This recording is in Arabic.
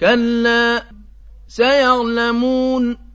كَلَّا سَيَعْلَمُونَ